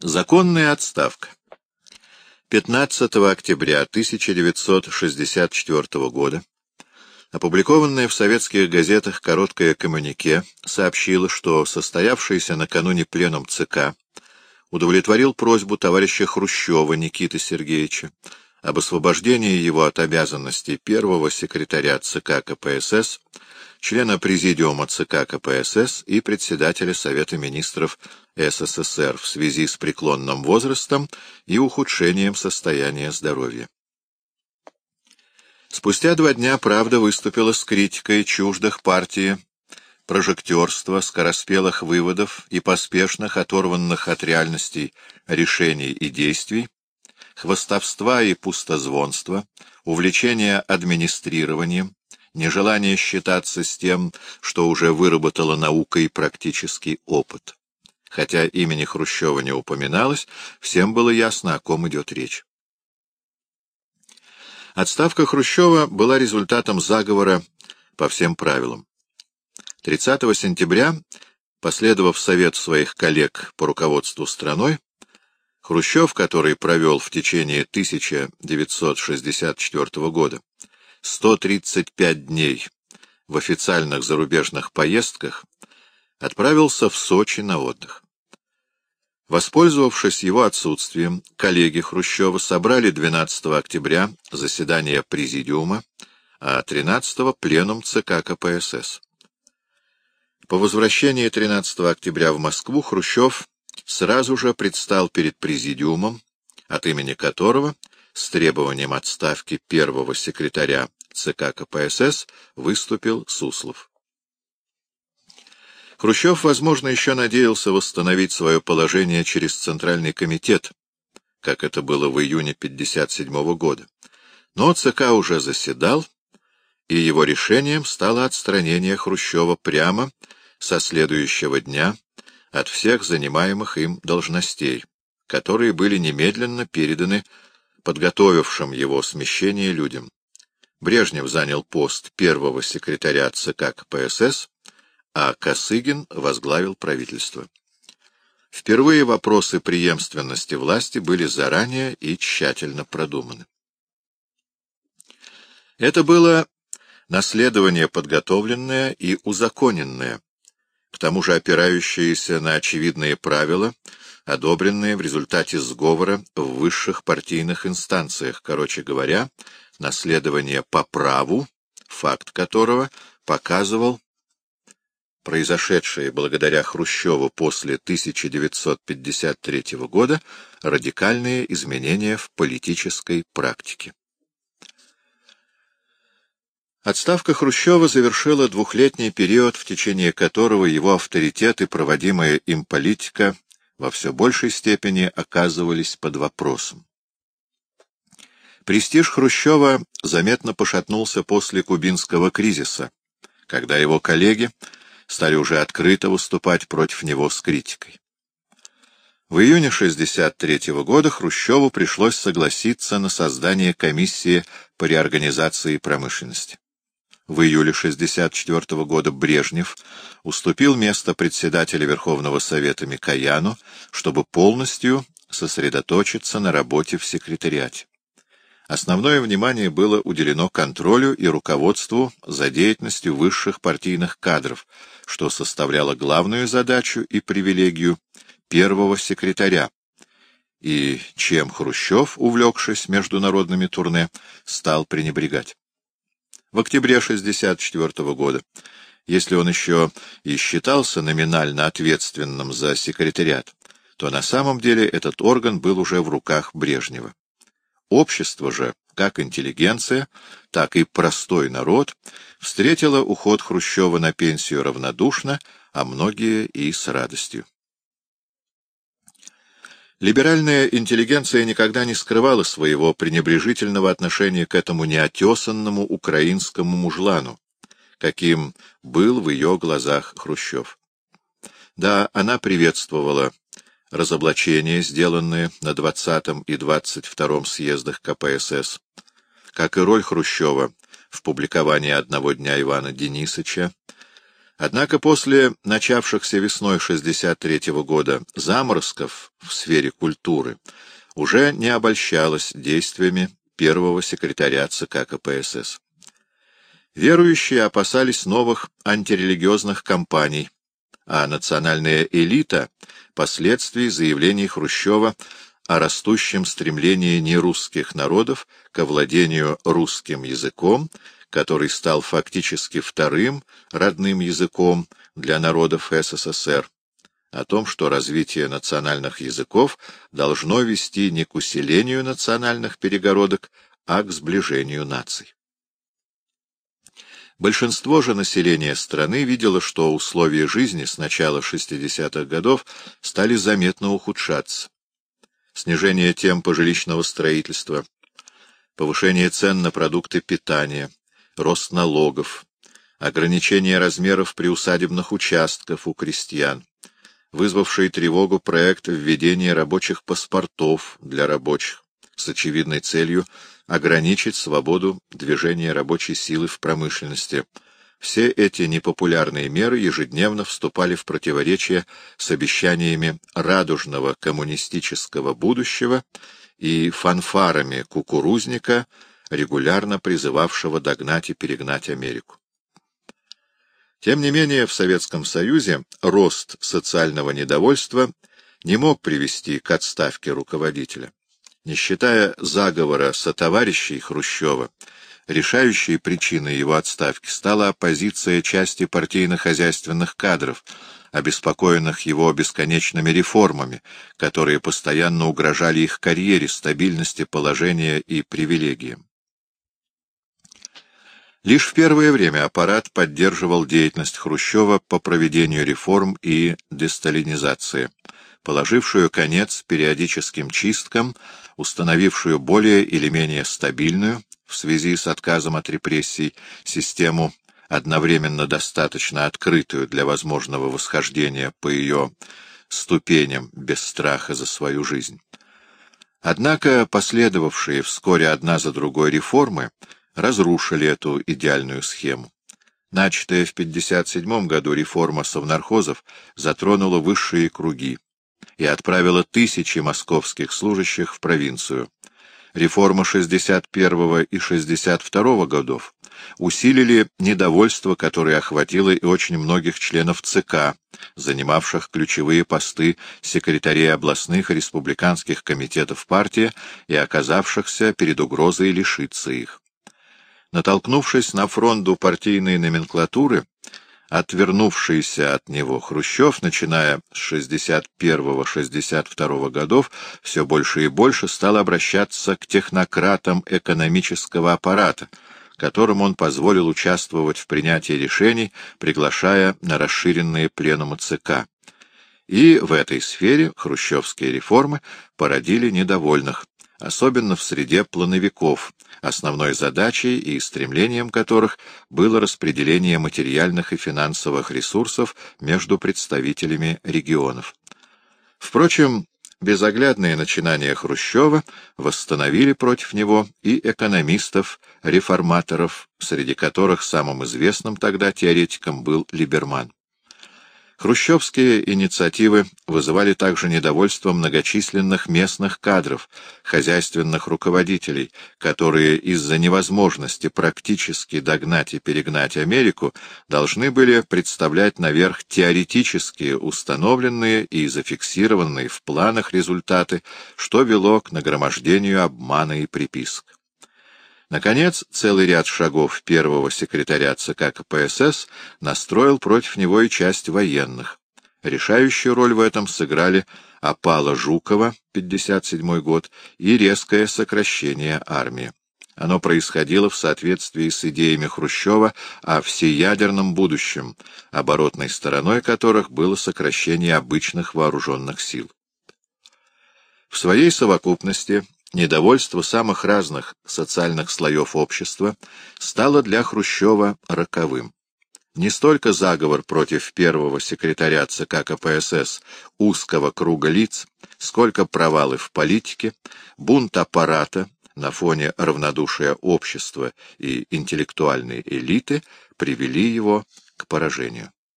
Законная отставка. 15 октября 1964 года опубликованное в советских газетах короткое коммюнике сообщило, что состоявшийся накануне пленум ЦК удовлетворил просьбу товарища Хрущева Никиты Сергеевича об освобождении его от обязанностей первого секретаря ЦК КПСС члена Президиума ЦК КПСС и председателя Совета министров СССР в связи с преклонным возрастом и ухудшением состояния здоровья. Спустя два дня «Правда» выступила с критикой чуждых партии, прожектерства, скороспелых выводов и поспешных, оторванных от реальностей решений и действий, хвостовства и пустозвонства, увлечения администрированием, нежелание считаться с тем, что уже выработала наука и практический опыт. Хотя имени Хрущева не упоминалось, всем было ясно, о ком идет речь. Отставка Хрущева была результатом заговора по всем правилам. 30 сентября, последовав совет своих коллег по руководству страной, Хрущев, который провел в течение 1964 года 135 дней в официальных зарубежных поездках, отправился в Сочи на отдых. Воспользовавшись его отсутствием, коллеги Хрущева собрали 12 октября заседание Президиума, а 13 — пленум ЦК КПСС. По возвращении 13 октября в Москву Хрущев сразу же предстал перед Президиумом, от имени которого с требованием отставки первого секретаря ЦК КПСС выступил Суслов. Хрущев, возможно, еще надеялся восстановить свое положение через Центральный комитет, как это было в июне 1957 года. Но ЦК уже заседал, и его решением стало отстранение Хрущева прямо со следующего дня от всех занимаемых им должностей, которые были немедленно переданы подготовившим его смещение людям. Брежнев занял пост первого секретаря ЦК КПСС, а Косыгин возглавил правительство. Впервые вопросы преемственности власти были заранее и тщательно продуманы. Это было наследование подготовленное и узаконенное, к тому же опирающееся на очевидные правила, одобренные в результате сговора в высших партийных инстанциях, короче говоря, наследование по праву, факт которого показывал произошедшие благодаря Хрущеву после 1953 года радикальные изменения в политической практике. Отставка Хрущева завершила двухлетний период, в течение которого его авторитет и проводимая им политика во все большей степени оказывались под вопросом. Престиж Хрущева заметно пошатнулся после кубинского кризиса, когда его коллеги стали уже открыто выступать против него с критикой. В июне 1963 года Хрущеву пришлось согласиться на создание комиссии по реорганизации промышленности в июле 1964 года Брежнев уступил место председателя Верховного Совета Микояну, чтобы полностью сосредоточиться на работе в секретариате. Основное внимание было уделено контролю и руководству за деятельностью высших партийных кадров, что составляло главную задачу и привилегию первого секретаря, и чем Хрущев, увлекшись международными турне, стал пренебрегать? В октябре 1964 года, если он еще и считался номинально ответственным за секретариат, то на самом деле этот орган был уже в руках Брежнева. Общество же, как интеллигенция, так и простой народ, встретило уход Хрущева на пенсию равнодушно, а многие и с радостью. Либеральная интеллигенция никогда не скрывала своего пренебрежительного отношения к этому неотесанному украинскому мужлану, каким был в ее глазах Хрущев. Да, она приветствовала разоблачения, сделанные на 20 и 22 съездах КПСС, как и роль Хрущева в публиковании одного дня Ивана Денисовича, Однако после начавшихся весной 63 -го года заморозков в сфере культуры уже не обольщалось действиями первого секретаря ЦК КПСС. Верующие опасались новых антирелигиозных кампаний, а национальная элита — последствий заявлений Хрущева о растущем стремлении нерусских народов к овладению русским языком, который стал фактически вторым родным языком для народов СССР, о том, что развитие национальных языков должно вести не к усилению национальных перегородок, а к сближению наций. Большинство же населения страны видело, что условия жизни с начала 60-х годов стали заметно ухудшаться. Снижение темпа жилищного строительства, повышение цен на продукты питания, рост налогов, ограничение размеров приусадебных участков у крестьян, вызвавший тревогу проект введения рабочих паспортов для рабочих с очевидной целью ограничить свободу движения рабочей силы в промышленности. Все эти непопулярные меры ежедневно вступали в противоречие с обещаниями радужного коммунистического будущего и фанфарами кукурузника, регулярно призывавшего догнать и перегнать Америку. Тем не менее, в Советском Союзе рост социального недовольства не мог привести к отставке руководителя. Не считая заговора сотоварищей Хрущева, решающей причиной его отставки стала оппозиция части партийно-хозяйственных кадров, обеспокоенных его бесконечными реформами, которые постоянно угрожали их карьере, стабильности положения и привилегиям. Лишь в первое время аппарат поддерживал деятельность Хрущева по проведению реформ и десталинизации, положившую конец периодическим чисткам, установившую более или менее стабильную, в связи с отказом от репрессий, систему, одновременно достаточно открытую для возможного восхождения по ее ступеням без страха за свою жизнь. Однако последовавшие вскоре одна за другой реформы разрушили эту идеальную схему. Начатая в 1957 году реформа совнархозов затронула высшие круги, и отправила тысячи московских служащих в провинцию. Реформа 61 и 62 годов усилили недовольство, которое охватило и очень многих членов ЦК, занимавших ключевые посты секретарей областных и республиканских комитетов партии и оказавшихся перед угрозой лишиться их. Натолкнувшись на фронту партийной номенклатуры, Отвернувшийся от него Хрущев, начиная с 61-62 годов, все больше и больше стал обращаться к технократам экономического аппарата, которым он позволил участвовать в принятии решений, приглашая на расширенные пленумы ЦК. И в этой сфере хрущевские реформы породили недовольных, особенно в среде плановиков, основной задачей и стремлением которых было распределение материальных и финансовых ресурсов между представителями регионов. Впрочем, безоглядные начинания Хрущева восстановили против него и экономистов-реформаторов, среди которых самым известным тогда теоретиком был Либерман. Хрущевские инициативы вызывали также недовольство многочисленных местных кадров, хозяйственных руководителей, которые из-за невозможности практически догнать и перегнать Америку должны были представлять наверх теоретические установленные и зафиксированные в планах результаты, что вело к нагромождению обмана и приписок. Наконец, целый ряд шагов первого секретаря ЦК КПСС настроил против него и часть военных. Решающую роль в этом сыграли опала Жукова, 57 год, и резкое сокращение армии. Оно происходило в соответствии с идеями Хрущева о всеядерном будущем, оборотной стороной которых было сокращение обычных вооруженных сил. В своей совокупности Недовольство самых разных социальных слоев общества стало для Хрущева роковым. Не столько заговор против первого секретаря ЦК КПСС узкого круга лиц, сколько провалы в политике, бунт аппарата на фоне равнодушия общества и интеллектуальной элиты привели его к поражению.